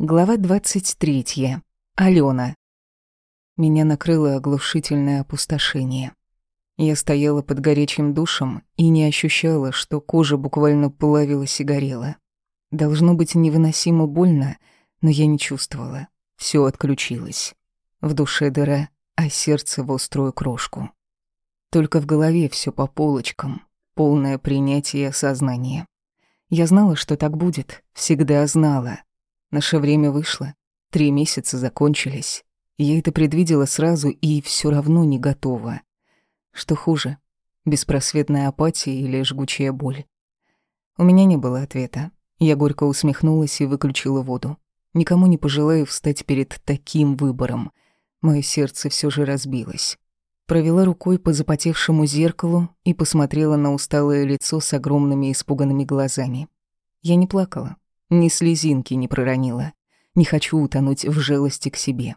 Глава 23. Алена. Меня накрыло оглушительное опустошение. Я стояла под горячим душем и не ощущала, что кожа буквально плавилась и горела. Должно быть невыносимо больно, но я не чувствовала. Все отключилось. В душе дыра, а сердце в острую крошку. Только в голове все по полочкам, полное принятие и осознание. Я знала, что так будет, всегда знала — Наше время вышло. Три месяца закончились. Я это предвидела сразу и все равно не готова. Что хуже, беспросветная апатия или жгучая боль? У меня не было ответа. Я горько усмехнулась и выключила воду. Никому не пожелаю встать перед таким выбором. Мое сердце все же разбилось. Провела рукой по запотевшему зеркалу и посмотрела на усталое лицо с огромными испуганными глазами. Я не плакала, ни слезинки не проронила. Не хочу утонуть в жалости к себе.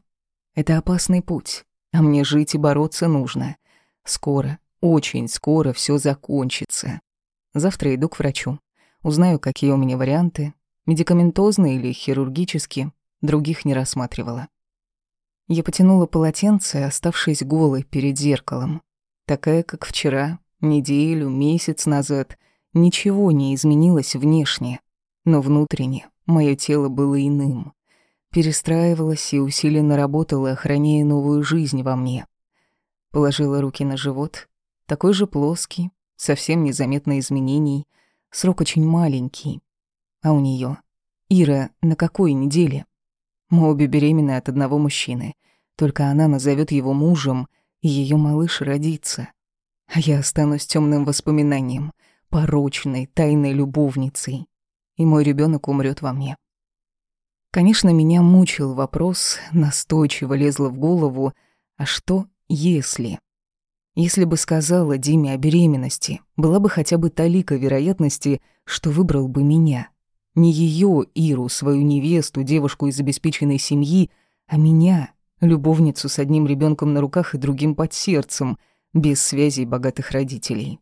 Это опасный путь, а мне жить и бороться нужно. Скоро, очень скоро все закончится. Завтра иду к врачу. Узнаю, какие у меня варианты. Медикаментозные или хирургические. Других не рассматривала. Я потянула полотенце, оставшись голой перед зеркалом. Такая, как вчера, неделю, месяц назад. Ничего не изменилось внешне. Но внутренне мое тело было иным. Перестраивалось и усиленно работало, охраняя новую жизнь во мне. Положила руки на живот, такой же плоский, совсем незаметно изменений, срок очень маленький. А у нее Ира на какой неделе? Мы обе беременны от одного мужчины, только она назовет его мужем, и ее малыш родится. А я останусь темным воспоминанием, порочной, тайной любовницей и мой ребенок умрет во мне. Конечно, меня мучил вопрос, настойчиво лезло в голову, а что если? Если бы сказала Диме о беременности, была бы хотя бы талика вероятности, что выбрал бы меня. Не ее, Иру, свою невесту, девушку из обеспеченной семьи, а меня, любовницу с одним ребенком на руках и другим под сердцем, без связей богатых родителей.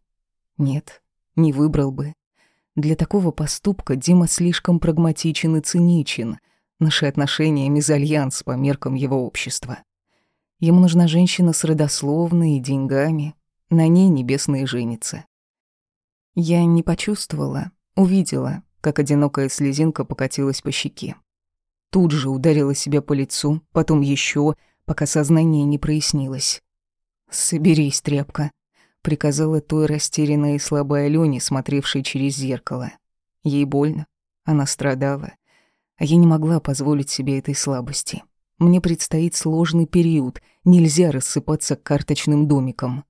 Нет, не выбрал бы. Для такого поступка Дима слишком прагматичен и циничен. Наши отношения — мезальянс по меркам его общества. Ему нужна женщина с родословной и деньгами. На ней небесные женится. Я не почувствовала, увидела, как одинокая слезинка покатилась по щеке. Тут же ударила себя по лицу, потом еще, пока сознание не прояснилось. «Соберись, тряпка», приказала той растерянной и слабой Алёне, смотревшей через зеркало. Ей больно, она страдала, а я не могла позволить себе этой слабости. Мне предстоит сложный период, нельзя рассыпаться карточным домиком.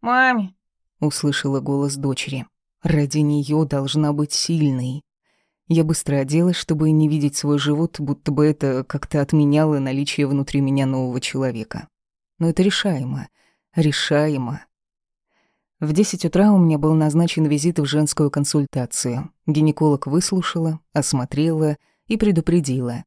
«Маме!» — услышала голос дочери. «Ради неё должна быть сильной». Я быстро оделась, чтобы не видеть свой живот, будто бы это как-то отменяло наличие внутри меня нового человека. Но это решаемо. Решаемо. В 10 утра у меня был назначен визит в женскую консультацию. Гинеколог выслушала, осмотрела и предупредила.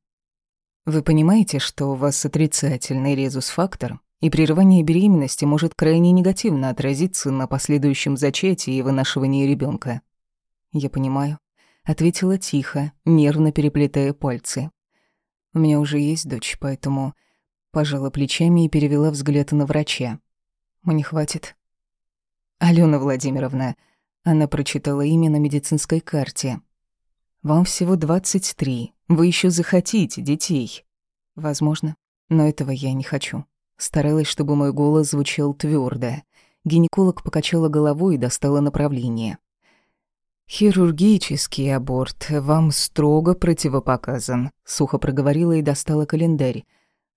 Вы понимаете, что у вас отрицательный резус-фактор, и прерывание беременности может крайне негативно отразиться на последующем зачатии и вынашивании ребенка. Я понимаю, ответила тихо, нервно переплетая пальцы. У меня уже есть дочь, поэтому пожала плечами и перевела взгляд на врача. Мне хватит. Алена Владимировна, она прочитала имя на медицинской карте. Вам всего 23. Вы еще захотите детей. Возможно, но этого я не хочу. Старалась, чтобы мой голос звучал твердо. Гинеколог покачала головой и достала направление. «Хирургический аборт вам строго противопоказан», — сухо проговорила и достала календарь.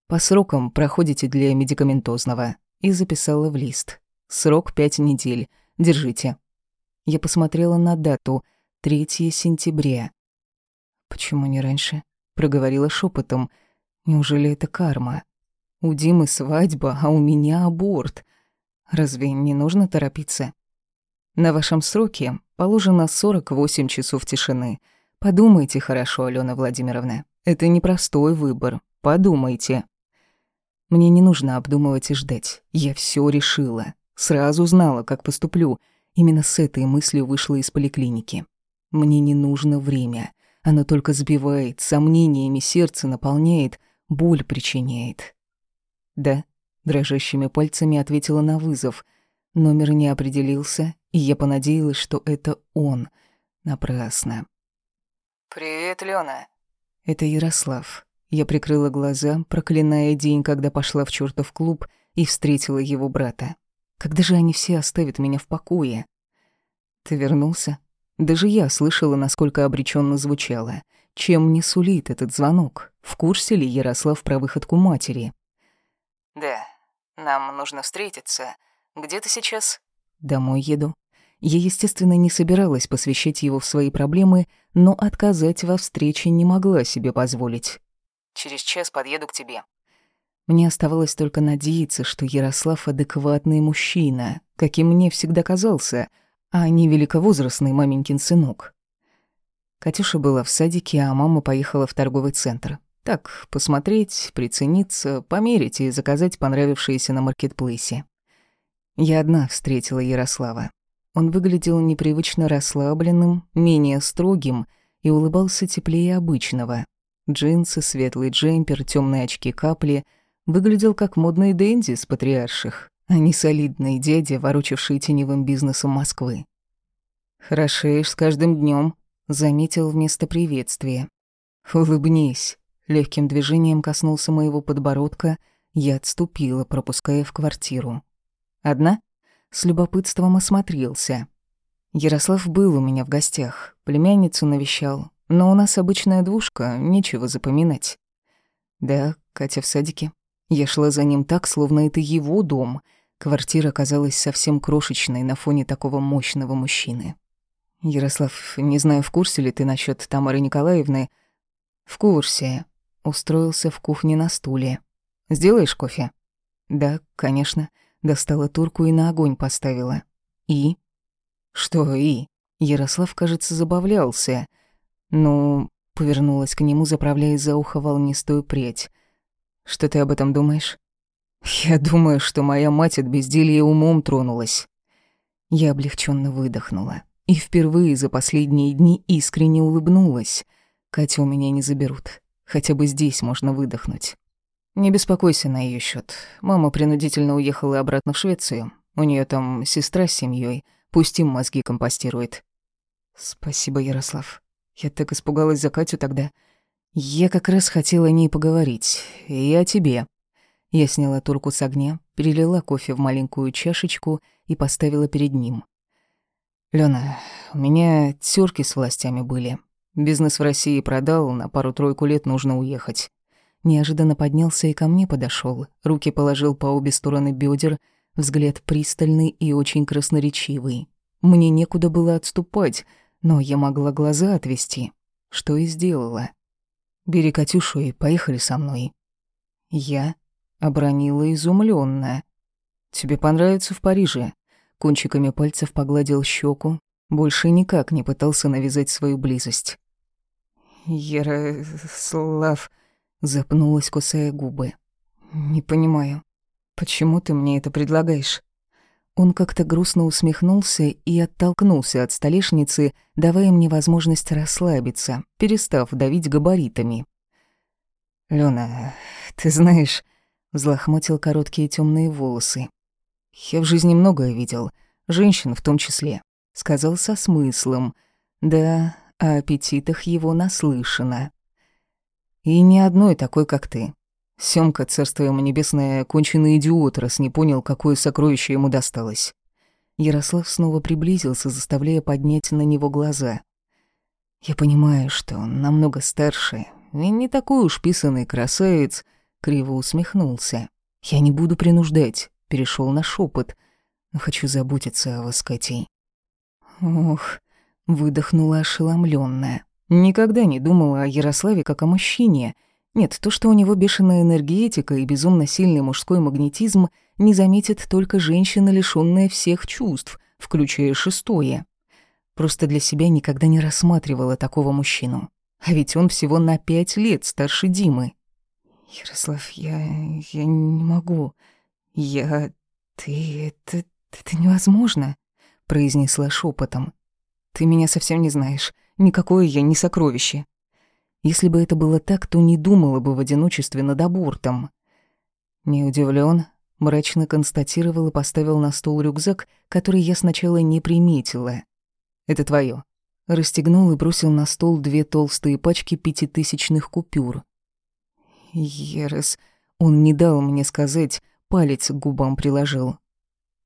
«По срокам проходите для медикаментозного» и записала в лист. Срок пять недель. Держите». Я посмотрела на дату. 3 сентября. «Почему не раньше?» — проговорила шепотом. «Неужели это карма? У Димы свадьба, а у меня аборт. Разве не нужно торопиться?» «На вашем сроке положено 48 часов тишины. Подумайте хорошо, Алена Владимировна. Это непростой выбор. Подумайте». Мне не нужно обдумывать и ждать. Я все решила. Сразу знала, как поступлю. Именно с этой мыслью вышла из поликлиники. Мне не нужно время. Оно только сбивает, сомнениями сердце наполняет, боль причиняет. «Да», — дрожащими пальцами ответила на вызов. Номер не определился, и я понадеялась, что это он. Напрасно. «Привет, Лёна». Это Ярослав. Я прикрыла глаза, проклиная день, когда пошла в чертов клуб и встретила его брата. Когда же они все оставят меня в покое? Ты вернулся? Даже я слышала, насколько обреченно звучало. Чем мне сулит этот звонок? В курсе ли Ярослав про выходку матери? «Да, нам нужно встретиться. Где ты сейчас?» «Домой еду». Я, естественно, не собиралась посвящать его в свои проблемы, но отказать во встрече не могла себе позволить. «Через час подъеду к тебе». Мне оставалось только надеяться, что Ярослав адекватный мужчина, каким мне всегда казался — а не великовозрастный маменькин сынок. Катюша была в садике, а мама поехала в торговый центр. Так, посмотреть, прицениться, померить и заказать понравившиеся на маркетплейсе. Я одна встретила Ярослава. Он выглядел непривычно расслабленным, менее строгим и улыбался теплее обычного. Джинсы, светлый джемпер, темные очки капли. Выглядел как модный денди с патриарших а не солидный дядя, ворочавший теневым бизнесом Москвы. «Хорошеешь с каждым днем, заметил вместо приветствия. «Улыбнись». Легким движением коснулся моего подбородка, я отступила, пропуская в квартиру. «Одна?» С любопытством осмотрелся. Ярослав был у меня в гостях, племянницу навещал, но у нас обычная двушка, нечего запоминать. Да, Катя в садике. Я шла за ним так, словно это его дом — Квартира казалась совсем крошечной на фоне такого мощного мужчины. «Ярослав, не знаю, в курсе ли ты насчет Тамары Николаевны?» «В курсе». Устроился в кухне на стуле. «Сделаешь кофе?» «Да, конечно». Достала турку и на огонь поставила. «И?» «Что «и?» Ярослав, кажется, забавлялся. «Ну...» — повернулась к нему, заправляя за ухо волнистую прядь. «Что ты об этом думаешь?» Я думаю, что моя мать от безделья умом тронулась. Я облегченно выдохнула и впервые за последние дни искренне улыбнулась. Катю у меня не заберут. Хотя бы здесь можно выдохнуть. Не беспокойся на ее счет. Мама принудительно уехала обратно в Швецию. У нее там сестра с семьей. Пусть им мозги компостирует. Спасибо, Ярослав. Я так испугалась за Катю тогда. Я как раз хотела о ней поговорить. И о тебе. Я сняла турку с огня, перелила кофе в маленькую чашечку и поставила перед ним. «Лёна, у меня тёрки с властями были. Бизнес в России продал, на пару-тройку лет нужно уехать». Неожиданно поднялся и ко мне подошёл, руки положил по обе стороны бёдер, взгляд пристальный и очень красноречивый. Мне некуда было отступать, но я могла глаза отвести, что и сделала. «Бери Катюшу и поехали со мной». Я Обронила изумлённая. «Тебе понравится в Париже?» Кончиками пальцев погладил щеку, больше никак не пытался навязать свою близость. «Ярослав...» — запнулась, кусая губы. «Не понимаю, почему ты мне это предлагаешь?» Он как-то грустно усмехнулся и оттолкнулся от столешницы, давая мне возможность расслабиться, перестав давить габаритами. «Лёна, ты знаешь, взлохмотил короткие темные волосы. «Я в жизни многое видел, женщин в том числе», — сказал со смыслом. «Да, о аппетитах его наслышано. И ни одной такой, как ты. Сёмка, царство ему небесное, конченый идиот, раз не понял, какое сокровище ему досталось». Ярослав снова приблизился, заставляя поднять на него глаза. «Я понимаю, что он намного старше и не такой уж писанный красавец, — Криво усмехнулся. «Я не буду принуждать», — перешел на шепот. «Но хочу заботиться о вас, Катей». Ох, выдохнула ошеломленная. Никогда не думала о Ярославе как о мужчине. Нет, то, что у него бешеная энергетика и безумно сильный мужской магнетизм, не заметит только женщина, лишённая всех чувств, включая шестое. Просто для себя никогда не рассматривала такого мужчину. А ведь он всего на пять лет старше Димы. «Ярослав, я... я не могу. Я... ты... это... это невозможно», — произнесла шепотом. «Ты меня совсем не знаешь. Никакое я не сокровище. Если бы это было так, то не думала бы в одиночестве над абортом. Не удивлен, мрачно констатировал и поставил на стол рюкзак, который я сначала не приметила. «Это твое. Расстегнул и бросил на стол две толстые пачки пятитысячных купюр. Ерес, он не дал мне сказать, палец к губам приложил.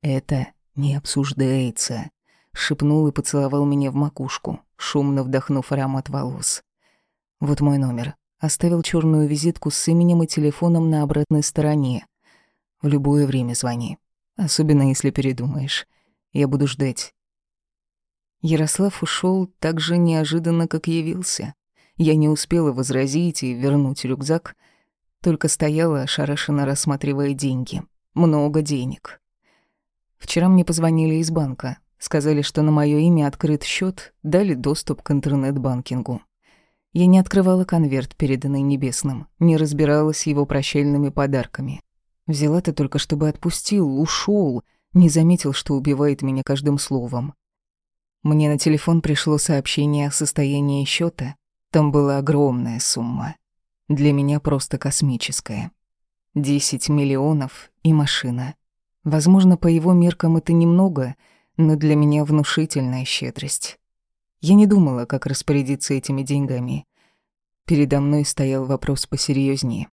«Это не обсуждается», — шепнул и поцеловал меня в макушку, шумно вдохнув аромат волос. «Вот мой номер». Оставил черную визитку с именем и телефоном на обратной стороне. В любое время звони. Особенно, если передумаешь. Я буду ждать. Ярослав ушел так же неожиданно, как явился. Я не успела возразить и вернуть рюкзак, только стояла, ошарашенно рассматривая деньги. Много денег. Вчера мне позвонили из банка. Сказали, что на мое имя открыт счет, дали доступ к интернет-банкингу. Я не открывала конверт, переданный Небесным, не разбиралась его прощальными подарками. Взяла-то только, чтобы отпустил, ушел, не заметил, что убивает меня каждым словом. Мне на телефон пришло сообщение о состоянии счета. Там была огромная сумма. Для меня просто космическая. Десять миллионов и машина. Возможно, по его меркам это немного, но для меня внушительная щедрость. Я не думала, как распорядиться этими деньгами. Передо мной стоял вопрос посерьезнее.